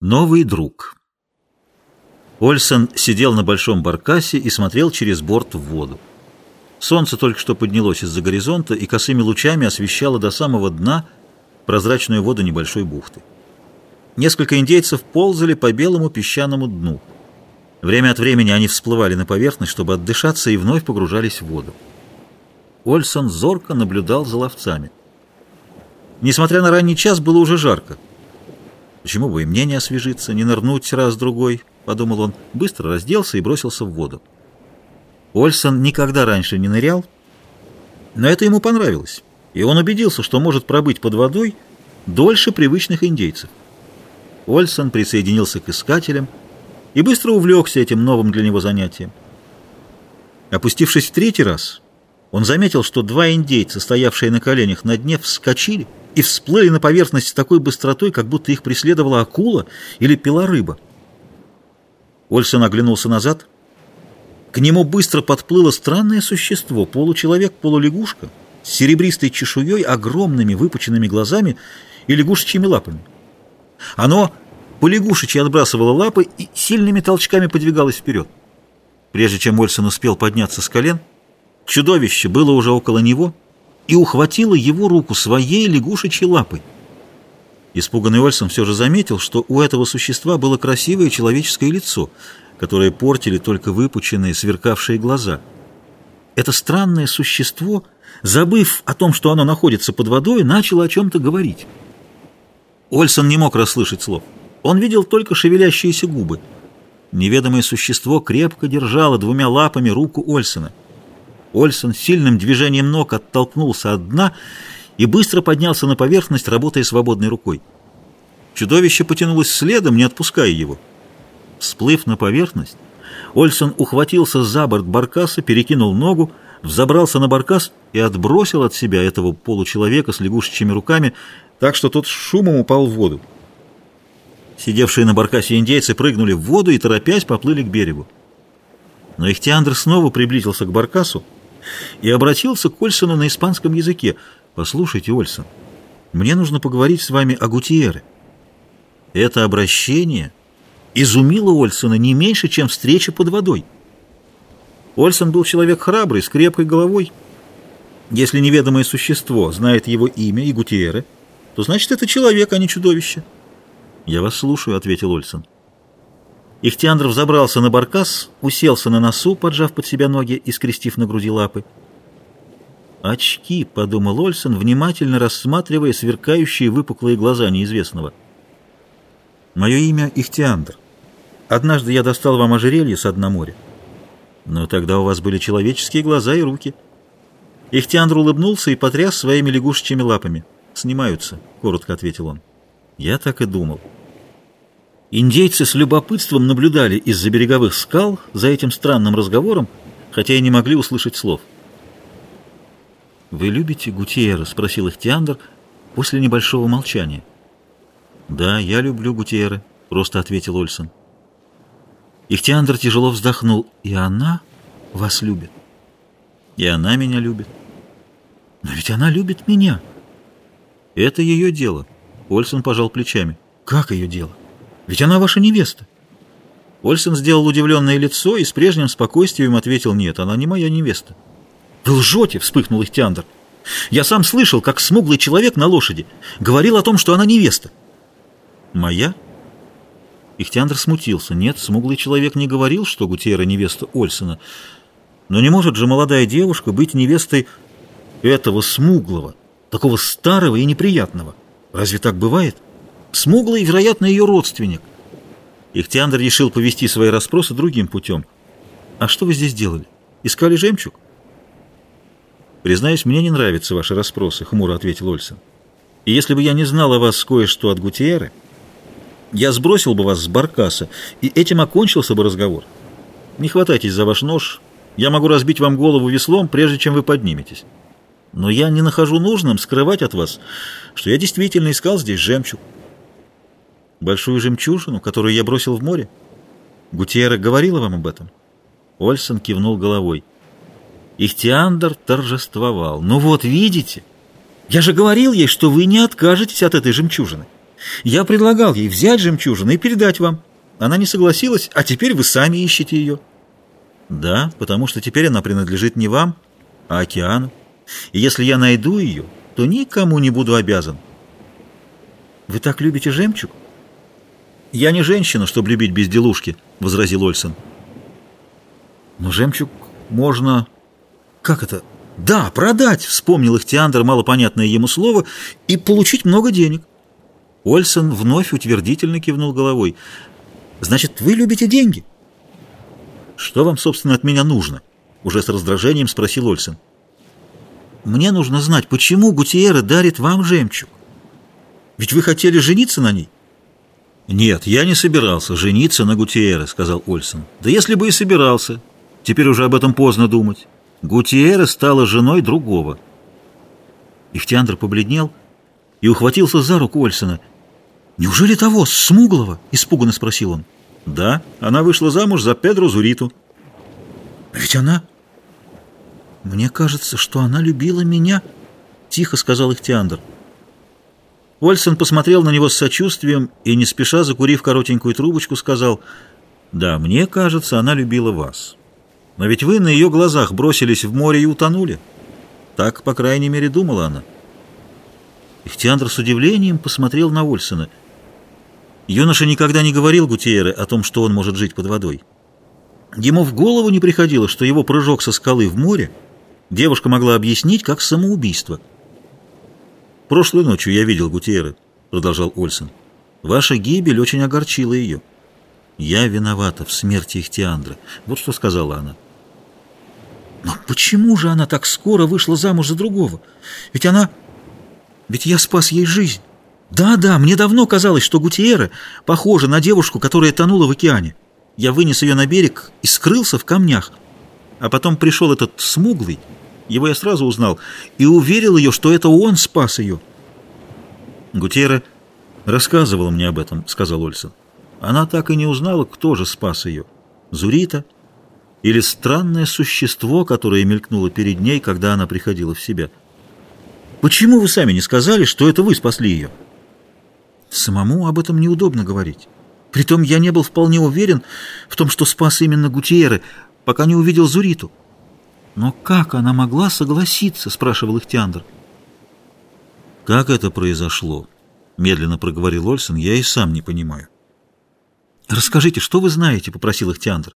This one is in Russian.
Новый друг. Ольсон сидел на большом баркасе и смотрел через борт в воду. Солнце только что поднялось из-за горизонта и косыми лучами освещало до самого дна прозрачную воду небольшой бухты. Несколько индейцев ползали по белому песчаному дну. Время от времени они всплывали на поверхность, чтобы отдышаться, и вновь погружались в воду. Ольсон зорко наблюдал за ловцами. Несмотря на ранний час, было уже жарко. Почему бы и мне не освежиться, не нырнуть раз-другой, — подумал он, быстро разделся и бросился в воду. Ольсон никогда раньше не нырял, но это ему понравилось, и он убедился, что может пробыть под водой дольше привычных индейцев. Ольсон присоединился к искателям и быстро увлекся этим новым для него занятием. Опустившись в третий раз, он заметил, что два индейца, стоявшие на коленях на дне, вскочили — и всплыли на поверхность с такой быстротой, как будто их преследовала акула или пила рыба. Ольсон оглянулся назад. К нему быстро подплыло странное существо, получеловек-полулягушка, с серебристой чешуей, огромными выпученными глазами и лягушечьими лапами. Оно по лягушечьи отбрасывало лапы и сильными толчками подвигалось вперед. Прежде чем Ольсон успел подняться с колен, чудовище было уже около него — и ухватила его руку своей лягушечьей лапой. Испуганный Ольсон все же заметил, что у этого существа было красивое человеческое лицо, которое портили только выпученные, сверкавшие глаза. Это странное существо, забыв о том, что оно находится под водой, начало о чем-то говорить. Ольсон не мог расслышать слов. Он видел только шевелящиеся губы. Неведомое существо крепко держало двумя лапами руку Ольсона — Ольсон сильным движением ног оттолкнулся от дна и быстро поднялся на поверхность, работая свободной рукой. Чудовище потянулось следом, не отпуская его. Всплыв на поверхность, Ольсон ухватился за борт баркаса, перекинул ногу, взобрался на баркас и отбросил от себя этого получеловека с лягушечьими руками, так что тот с шумом упал в воду. Сидевшие на баркасе индейцы прыгнули в воду и, торопясь, поплыли к берегу. Но Ихтиандр снова приблизился к баркасу, и обратился к Ольсону на испанском языке. «Послушайте, Ольсон, мне нужно поговорить с вами о Гутиере». Это обращение изумило Ольсона не меньше, чем встреча под водой. Ольсон был человек храбрый, с крепкой головой. Если неведомое существо знает его имя и Гутиеры, то значит это человек, а не чудовище. «Я вас слушаю», — ответил Ольсон. Ихтиандр взобрался на баркас, уселся на носу, поджав под себя ноги и скрестив на груди лапы. «Очки», — подумал Ольсон, внимательно рассматривая сверкающие выпуклые глаза неизвестного. «Мое имя Ихтиандр. Однажды я достал вам ожерелье с дна моря. Но тогда у вас были человеческие глаза и руки». Ихтиандр улыбнулся и потряс своими лягушечьими лапами. «Снимаются», — коротко ответил он. «Я так и думал». Индейцы с любопытством наблюдали из-за береговых скал за этим странным разговором, хотя и не могли услышать слов. «Вы любите Гутиера?» — спросил их Тиандр после небольшого молчания. «Да, я люблю Гутиера», — просто ответил Ольсон. Ихтиандр тяжело вздохнул. «И она вас любит?» «И она меня любит». «Но ведь она любит меня». «Это ее дело», — Ольсон пожал плечами. «Как ее дело?» Ведь она ваша невеста. Ольсен сделал удивленное лицо и с прежним спокойствием ответил, нет, она не моя невеста. Вы лжете, вспыхнул Ихтиандр. Я сам слышал, как смуглый человек на лошади говорил о том, что она невеста. Моя? Ихтиандр смутился. Нет, смуглый человек не говорил, что Гутиера невеста Ольсена. Но не может же молодая девушка быть невестой этого смуглого, такого старого и неприятного. Разве так бывает? — Смуглый, вероятно, ее родственник. Ихтиандр решил повести свои расспросы другим путем. «А что вы здесь делали? Искали жемчуг?» «Признаюсь, мне не нравятся ваши расспросы», — хмуро ответил Ольсен. «И если бы я не знал о вас кое-что от Гутиеры, я сбросил бы вас с баркаса, и этим окончился бы разговор. Не хватайтесь за ваш нож, я могу разбить вам голову веслом, прежде чем вы подниметесь. Но я не нахожу нужным скрывать от вас, что я действительно искал здесь жемчуг. Большую жемчужину, которую я бросил в море? Гутиера говорила вам об этом? Ольсон кивнул головой. Ихтиандр торжествовал. «Ну вот, видите, я же говорил ей, что вы не откажетесь от этой жемчужины. Я предлагал ей взять жемчужину и передать вам. Она не согласилась, а теперь вы сами ищете ее. Да, потому что теперь она принадлежит не вам, а океану. И если я найду ее, то никому не буду обязан. Вы так любите жемчуг? Я не женщина, чтобы любить безделушки, возразил Ольсон. Но жемчуг можно... Как это? Да, продать, вспомнил Ихтиандр малопонятное ему слово, и получить много денег. Ольсон вновь утвердительно кивнул головой. «Значит, вы любите деньги?» «Что вам, собственно, от меня нужно?» Уже с раздражением спросил Ольсон. «Мне нужно знать, почему Гутиера дарит вам жемчуг? Ведь вы хотели жениться на ней?» «Нет, я не собирался жениться на Гутиере», — сказал Ольсон. «Да если бы и собирался, теперь уже об этом поздно думать. Гутиера стала женой другого». Ихтиандр побледнел и ухватился за руку Ольсона. «Неужели того, смуглого?» — испуганно спросил он. «Да, она вышла замуж за Педро Зуриту». «Ведь она...» «Мне кажется, что она любила меня», — тихо сказал Ихтиандр. Ольсон посмотрел на него с сочувствием и, не спеша закурив коротенькую трубочку, сказал, «Да, мне кажется, она любила вас. Но ведь вы на ее глазах бросились в море и утонули. Так, по крайней мере, думала она». Ихтиандр с удивлением посмотрел на Ольсона. Юноша никогда не говорил Гутиере о том, что он может жить под водой. Ему в голову не приходило, что его прыжок со скалы в море девушка могла объяснить как самоубийство – «Прошлой ночью я видел Гутиеры», — продолжал Ольсен. «Ваша гибель очень огорчила ее. Я виновата в смерти Ихтиандра. Вот что сказала она». «Но почему же она так скоро вышла замуж за другого? Ведь она... Ведь я спас ей жизнь. Да-да, мне давно казалось, что Гутиера похожа на девушку, которая тонула в океане. Я вынес ее на берег и скрылся в камнях. А потом пришел этот смуглый, его я сразу узнал и уверил ее, что это он спас ее. Гутьера рассказывала мне об этом, сказал Ольсон. Она так и не узнала, кто же спас ее. Зурита или странное существо, которое мелькнуло перед ней, когда она приходила в себя. Почему вы сами не сказали, что это вы спасли ее? Самому об этом неудобно говорить. Притом я не был вполне уверен в том, что спас именно Гутьеры, пока не увидел Зуриту. «Но как она могла согласиться?» — спрашивал их Тиандр. «Как это произошло?» — медленно проговорил Ольсен. «Я и сам не понимаю». «Расскажите, что вы знаете?» — попросил их Тиандр.